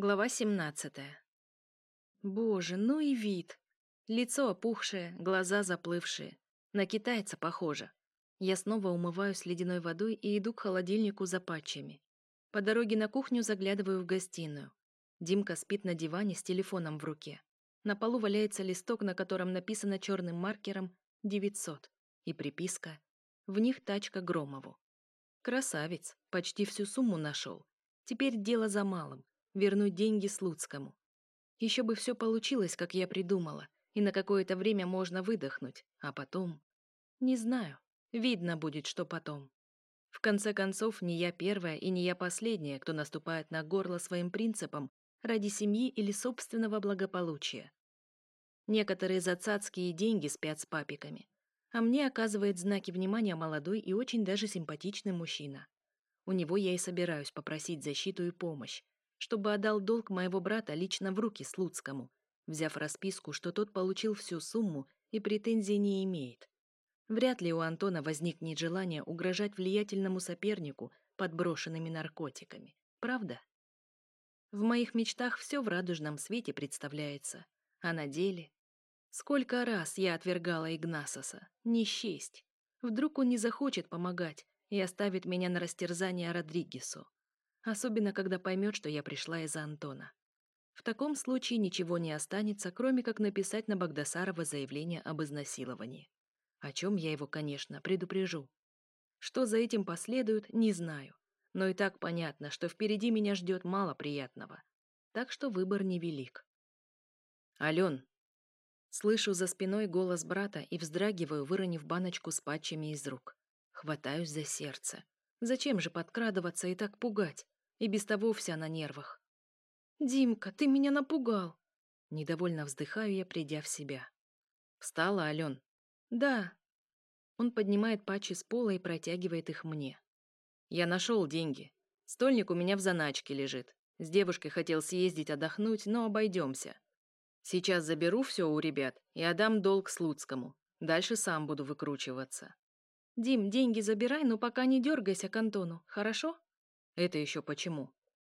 Глава 17. Боже, ну и вид. Лицо опухшее, глаза заплывшие. На китайца похоже. Я снова умываюсь ледяной водой и иду к холодильнику за патчами. По дороге на кухню заглядываю в гостиную. Димка спит на диване с телефоном в руке. На полу валяется листок, на котором написано черным маркером 900 и приписка «В них тачка Громову». Красавец, почти всю сумму нашел. Теперь дело за малым вернуть деньги Слуцкому. Еще бы все получилось, как я придумала, и на какое-то время можно выдохнуть, а потом... Не знаю, видно будет, что потом. В конце концов, не я первая и не я последняя, кто наступает на горло своим принципам ради семьи или собственного благополучия. Некоторые за цацкие деньги спят с папиками, а мне оказывает знаки внимания молодой и очень даже симпатичный мужчина. У него я и собираюсь попросить защиту и помощь, чтобы отдал долг моего брата лично в руки Слуцкому, взяв расписку, что тот получил всю сумму и претензий не имеет. Вряд ли у Антона возникнет желание угрожать влиятельному сопернику подброшенными наркотиками. Правда? В моих мечтах все в радужном свете представляется. А на деле... Сколько раз я отвергала Игнасоса. Не счесть. Вдруг он не захочет помогать и оставит меня на растерзание Родригесу особенно когда поймет, что я пришла из-за Антона. В таком случае ничего не останется, кроме как написать на Багдасарова заявление об изнасиловании. О чем я его, конечно, предупрежу. Что за этим последует, не знаю. Но и так понятно, что впереди меня ждет мало приятного. Так что выбор невелик. «Ален!» Слышу за спиной голос брата и вздрагиваю, выронив баночку с патчами из рук. Хватаюсь за сердце. Зачем же подкрадываться и так пугать? И без того вся на нервах. «Димка, ты меня напугал!» Недовольно вздыхаю я, придя в себя. «Встала, Ален?» «Да». Он поднимает патчи с пола и протягивает их мне. «Я нашел деньги. Стольник у меня в заначке лежит. С девушкой хотел съездить отдохнуть, но обойдемся. Сейчас заберу все у ребят и отдам долг Слуцкому. Дальше сам буду выкручиваться». «Дим, деньги забирай, но пока не дергайся к Антону, хорошо?» Это еще почему?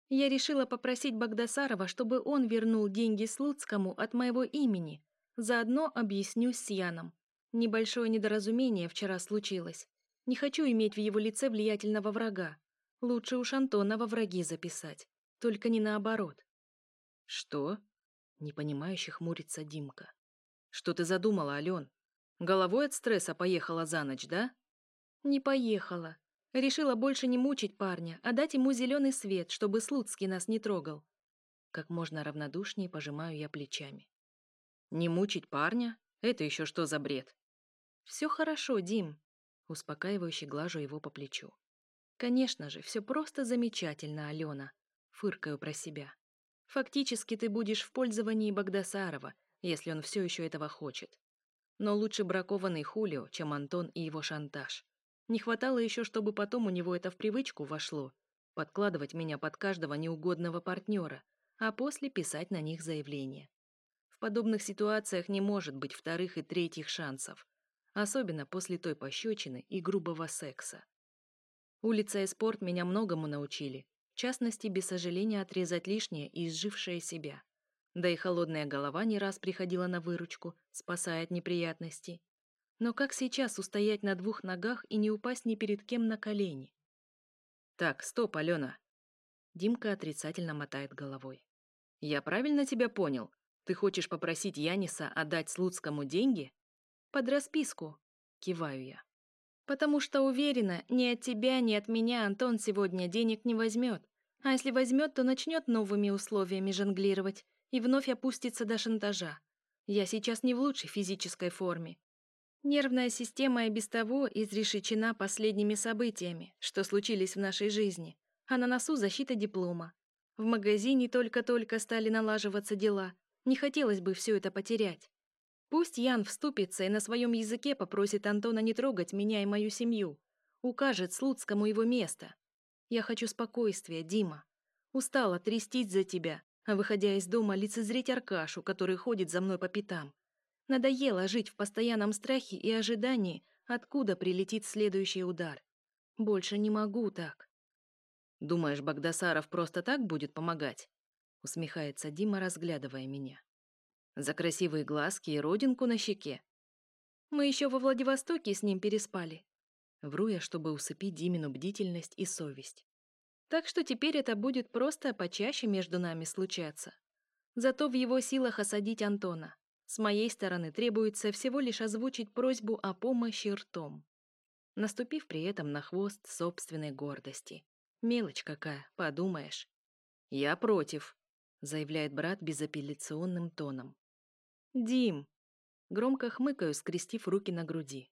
Я решила попросить Багдасарова, чтобы он вернул деньги Слуцкому от моего имени. Заодно объяснюсь с Яном. Небольшое недоразумение вчера случилось. Не хочу иметь в его лице влиятельного врага. Лучше уж Антона во враги записать. Только не наоборот. Что? Непонимающе хмурится Димка. Что ты задумала, Ален? Головой от стресса поехала за ночь, да? Не поехала. Решила больше не мучить парня, а дать ему зеленый свет, чтобы Слуцкий нас не трогал. Как можно равнодушнее пожимаю я плечами. Не мучить парня? Это еще что за бред? Все хорошо, Дим. Успокаивающе глажу его по плечу. Конечно же, все просто замечательно, Алена. Фыркаю про себя. Фактически ты будешь в пользовании Багдасарова, если он все еще этого хочет. Но лучше бракованный Хулио, чем Антон и его шантаж. Не хватало еще, чтобы потом у него это в привычку вошло — подкладывать меня под каждого неугодного партнера, а после писать на них заявление. В подобных ситуациях не может быть вторых и третьих шансов, особенно после той пощечины и грубого секса. Улица и спорт меня многому научили, в частности, без сожаления отрезать лишнее и изжившее себя. Да и холодная голова не раз приходила на выручку, спасая от неприятностей. Но как сейчас устоять на двух ногах и не упасть ни перед кем на колени? Так, стоп, Алена. Димка отрицательно мотает головой. Я правильно тебя понял? Ты хочешь попросить Яниса отдать Слуцкому деньги? Под расписку, киваю я. Потому что уверена, ни от тебя, ни от меня Антон сегодня денег не возьмет. А если возьмет, то начнет новыми условиями жонглировать и вновь опустится до шантажа. Я сейчас не в лучшей физической форме, Нервная система и без того изрешечена последними событиями, что случились в нашей жизни, а на носу защита диплома. В магазине только-только стали налаживаться дела, не хотелось бы все это потерять. Пусть Ян вступится и на своем языке попросит Антона не трогать меня и мою семью, укажет Слуцкому его место. Я хочу спокойствия, Дима. Устала трястись за тебя, а выходя из дома лицезреть Аркашу, который ходит за мной по пятам. Надоело жить в постоянном страхе и ожидании, откуда прилетит следующий удар. Больше не могу так. Думаешь, Багдасаров просто так будет помогать? усмехается Дима, разглядывая меня. За красивые глазки и родинку на щеке. Мы еще во Владивостоке с ним переспали. Вру я, чтобы усыпить Димину бдительность и совесть. Так что теперь это будет просто почаще между нами случаться. Зато в его силах осадить Антона. С моей стороны требуется всего лишь озвучить просьбу о помощи ртом, наступив при этом на хвост собственной гордости. Мелочь какая, подумаешь. «Я против», — заявляет брат безапелляционным тоном. «Дим!» — громко хмыкаю, скрестив руки на груди.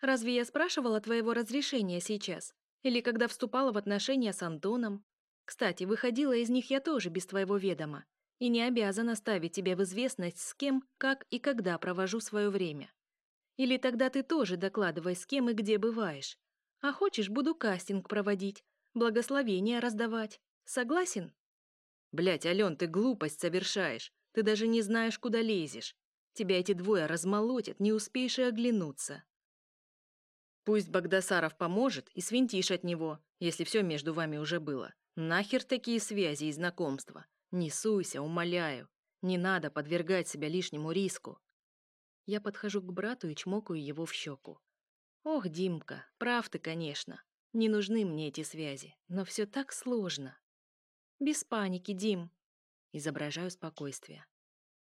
«Разве я спрашивала твоего разрешения сейчас? Или когда вступала в отношения с Антоном? Кстати, выходила из них я тоже без твоего ведома и не обязана ставить тебя в известность, с кем, как и когда провожу свое время. Или тогда ты тоже докладывай, с кем и где бываешь. А хочешь, буду кастинг проводить, благословения раздавать. Согласен? Блять, Ален, ты глупость совершаешь. Ты даже не знаешь, куда лезешь. Тебя эти двое размолотят, не успеешь и оглянуться. Пусть Багдасаров поможет и свинтишь от него, если все между вами уже было. Нахер такие связи и знакомства? Не суйся, умоляю. Не надо подвергать себя лишнему риску. Я подхожу к брату и чмокаю его в щеку. Ох, Димка, прав ты, конечно. Не нужны мне эти связи, но все так сложно. Без паники, Дим. Изображаю спокойствие.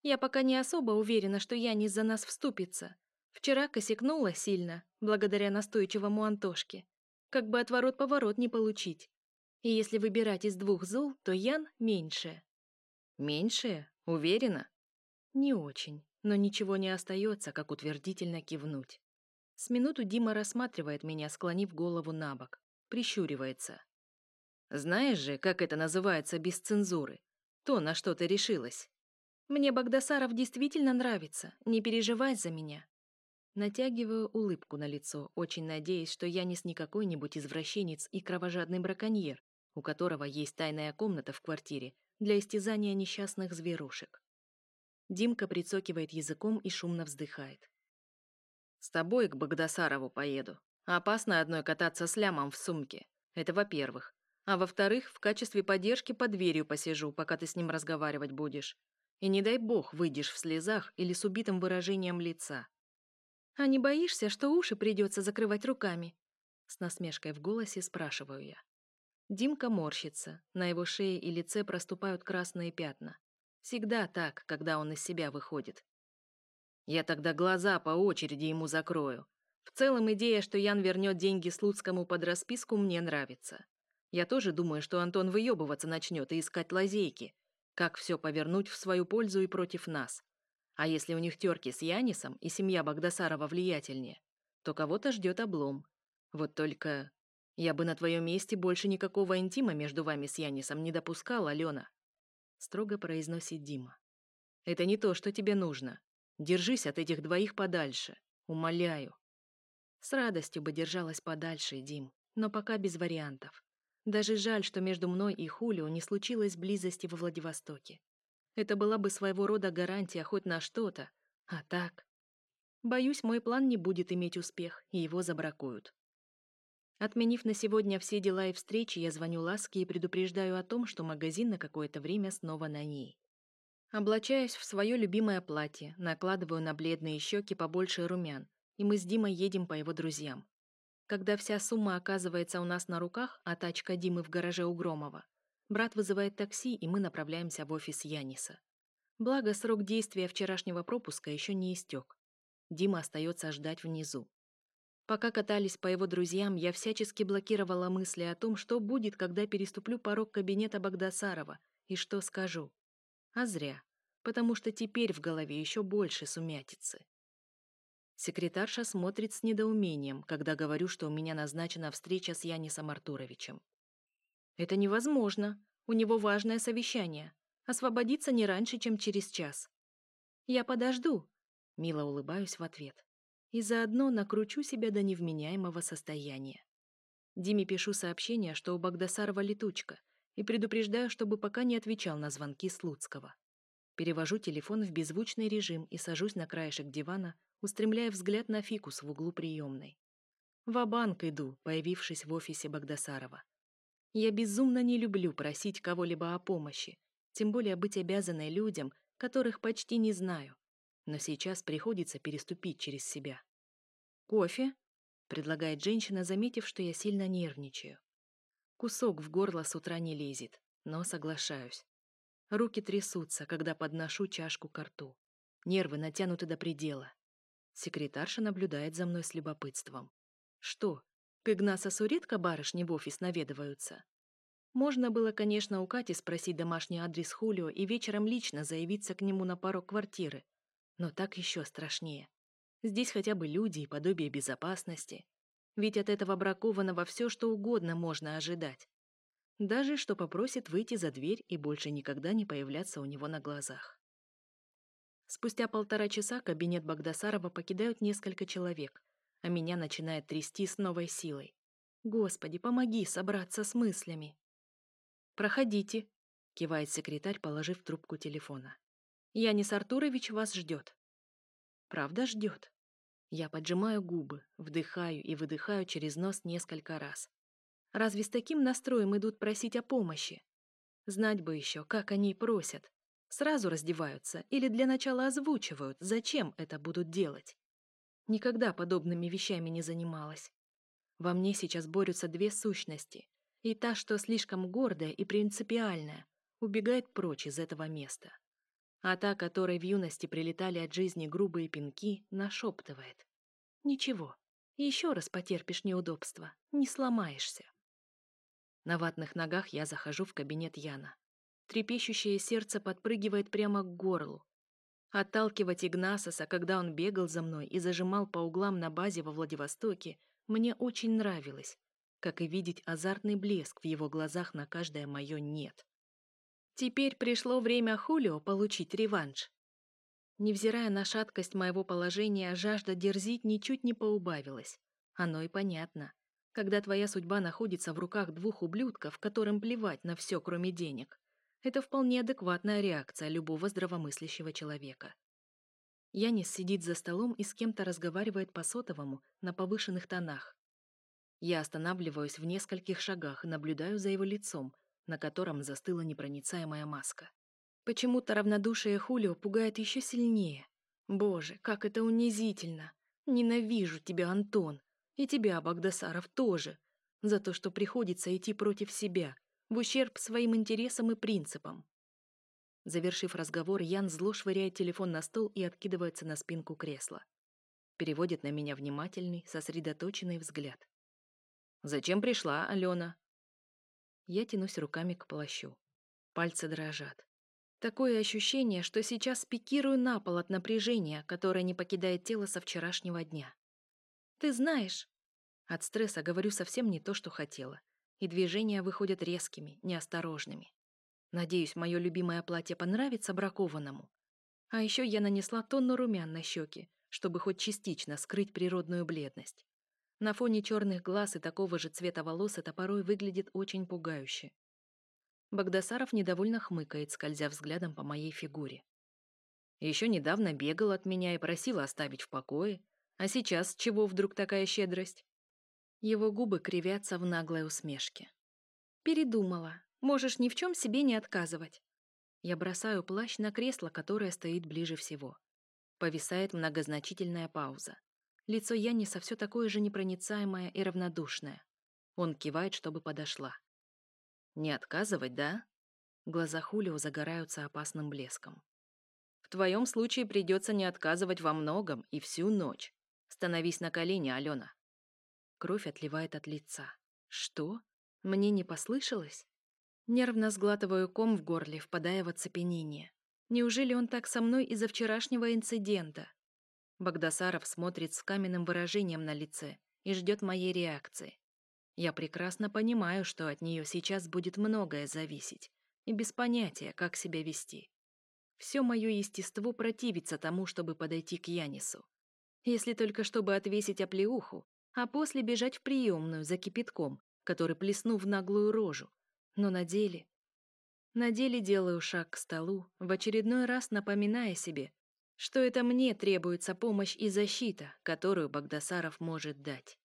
Я пока не особо уверена, что Янис за нас вступится. Вчера косякнула сильно, благодаря настойчивому Антошке. Как бы отворот-поворот не получить. И если выбирать из двух зол, то Ян меньше. Меньшее? Уверена? Не очень, но ничего не остается, как утвердительно кивнуть. С минуту Дима рассматривает меня, склонив голову на бок, прищуривается. Знаешь же, как это называется без цензуры? То, на что ты решилась. Мне Багдасаров действительно нравится, не переживай за меня. Натягиваю улыбку на лицо, очень надеясь, что я не с никакой нибудь извращенец и кровожадный браконьер, у которого есть тайная комната в квартире, для истязания несчастных зверушек. Димка прицокивает языком и шумно вздыхает. «С тобой к Багдасарову поеду. Опасно одной кататься с лямом в сумке. Это во-первых. А во-вторых, в качестве поддержки под дверью посижу, пока ты с ним разговаривать будешь. И не дай бог выйдешь в слезах или с убитым выражением лица. А не боишься, что уши придется закрывать руками? С насмешкой в голосе спрашиваю я. Димка морщится, на его шее и лице проступают красные пятна. Всегда так, когда он из себя выходит. Я тогда глаза по очереди ему закрою. В целом идея, что Ян вернет деньги Слуцкому под расписку, мне нравится. Я тоже думаю, что Антон выебываться начнет и искать лазейки, как все повернуть в свою пользу и против нас. А если у них терки с Янисом и семья Багдасарова влиятельнее, то кого-то ждет облом. Вот только я бы на твоем месте больше никакого интима между вами с Янисом не допускал, Алена. Строго произносит Дима. Это не то, что тебе нужно. Держись от этих двоих подальше. Умоляю. С радостью бы держалась подальше, Дим, но пока без вариантов. Даже жаль, что между мной и Хулио не случилось близости во Владивостоке. Это была бы своего рода гарантия хоть на что-то. А так... Боюсь, мой план не будет иметь успех, и его забракуют. Отменив на сегодня все дела и встречи, я звоню Ласке и предупреждаю о том, что магазин на какое-то время снова на ней. Облачаюсь в свое любимое платье, накладываю на бледные щеки побольше румян, и мы с Димой едем по его друзьям. Когда вся сумма оказывается у нас на руках, а тачка Димы в гараже у Громова, брат вызывает такси, и мы направляемся в офис Яниса. Благо, срок действия вчерашнего пропуска еще не истек. Дима остается ждать внизу. Пока катались по его друзьям, я всячески блокировала мысли о том, что будет, когда переступлю порог кабинета Багдасарова и что скажу. А зря, потому что теперь в голове еще больше сумятицы. Секретарша смотрит с недоумением, когда говорю, что у меня назначена встреча с Янисом Артуровичем. Это невозможно. У него важное совещание. Освободиться не раньше, чем через час. Я подожду. Мило улыбаюсь в ответ и заодно накручу себя до невменяемого состояния. Диме пишу сообщение, что у Багдасарова летучка, и предупреждаю, чтобы пока не отвечал на звонки Слуцкого. Перевожу телефон в беззвучный режим и сажусь на краешек дивана, устремляя взгляд на фикус в углу приемной. В-банк иду, появившись в офисе Багдасарова. Я безумно не люблю просить кого-либо о помощи, тем более быть обязанной людям, которых почти не знаю. Но сейчас приходится переступить через себя. «Кофе?» — предлагает женщина, заметив, что я сильно нервничаю. Кусок в горло с утра не лезет, но соглашаюсь. Руки трясутся, когда подношу чашку к рту. Нервы натянуты до предела. Секретарша наблюдает за мной с любопытством. Что, к Игнасосу редко барышни в офис наведываются? Можно было, конечно, у Кати спросить домашний адрес Хулио и вечером лично заявиться к нему на пару квартиры. Но так еще страшнее. Здесь хотя бы люди и подобие безопасности. Ведь от этого бракованного все, что угодно можно ожидать. Даже что попросит выйти за дверь и больше никогда не появляться у него на глазах. Спустя полтора часа кабинет Багдасарова покидают несколько человек, а меня начинает трясти с новой силой. Господи, помоги собраться с мыслями. «Проходите», — кивает секретарь, положив трубку телефона. «Янис Артурович вас ждет». «Правда ждет?» Я поджимаю губы, вдыхаю и выдыхаю через нос несколько раз. Разве с таким настроем идут просить о помощи? Знать бы еще, как они просят. Сразу раздеваются или для начала озвучивают, зачем это будут делать. Никогда подобными вещами не занималась. Во мне сейчас борются две сущности — и та, что слишком гордая и принципиальная, убегает прочь из этого места. А та, которой в юности прилетали от жизни грубые пинки, нашептывает. «Ничего, еще раз потерпишь неудобства, не сломаешься». На ватных ногах я захожу в кабинет Яна. Трепещущее сердце подпрыгивает прямо к горлу. Отталкивать Игнасоса, когда он бегал за мной и зажимал по углам на базе во Владивостоке, мне очень нравилось, как и видеть азартный блеск в его глазах на каждое мое «нет». Теперь пришло время Хулио получить реванш. Невзирая на шаткость моего положения, жажда дерзить ничуть не поубавилась. Оно и понятно. Когда твоя судьба находится в руках двух ублюдков, которым плевать на все, кроме денег, это вполне адекватная реакция любого здравомыслящего человека. Янис сидит за столом и с кем-то разговаривает по сотовому на повышенных тонах. Я останавливаюсь в нескольких шагах и наблюдаю за его лицом, на котором застыла непроницаемая маска. Почему-то равнодушие Хулио пугает еще сильнее. Боже, как это унизительно! Ненавижу тебя, Антон! И тебя, Багдасаров, тоже! За то, что приходится идти против себя, в ущерб своим интересам и принципам. Завершив разговор, Ян зло швыряет телефон на стол и откидывается на спинку кресла. Переводит на меня внимательный, сосредоточенный взгляд. Зачем пришла, Алена?» Я тянусь руками к плащу. Пальцы дрожат. Такое ощущение, что сейчас спикирую на пол от напряжения, которое не покидает тело со вчерашнего дня. «Ты знаешь...» От стресса говорю совсем не то, что хотела. И движения выходят резкими, неосторожными. Надеюсь, мое любимое платье понравится бракованному. А еще я нанесла тонну румян на щеки, чтобы хоть частично скрыть природную бледность. На фоне черных глаз и такого же цвета волос это порой выглядит очень пугающе. Багдасаров недовольно хмыкает, скользя взглядом по моей фигуре. Еще недавно бегал от меня и просил оставить в покое, а сейчас чего вдруг такая щедрость? Его губы кривятся в наглой усмешке. Передумала. Можешь ни в чем себе не отказывать. Я бросаю плащ на кресло, которое стоит ближе всего. Повисает многозначительная пауза. Лицо Яниса все такое же непроницаемое и равнодушное. Он кивает, чтобы подошла. «Не отказывать, да?» Глаза Хулио загораются опасным блеском. «В твоем случае придется не отказывать во многом и всю ночь. Становись на колени, Алена». Кровь отливает от лица. «Что? Мне не послышалось?» Нервно сглатываю ком в горле, впадая в оцепенение. Неужели он так со мной из-за вчерашнего инцидента? Багдасаров смотрит с каменным выражением на лице и ждет моей реакции. Я прекрасно понимаю, что от нее сейчас будет многое зависеть, и без понятия, как себя вести. Все мое естество противится тому, чтобы подойти к Янису. Если только чтобы отвесить оплеуху, а после бежать в приемную за кипятком, который плесну в наглую рожу. Но на деле... На деле делаю шаг к столу, в очередной раз напоминая себе, что это мне требуется помощь и защита, которую Багдасаров может дать.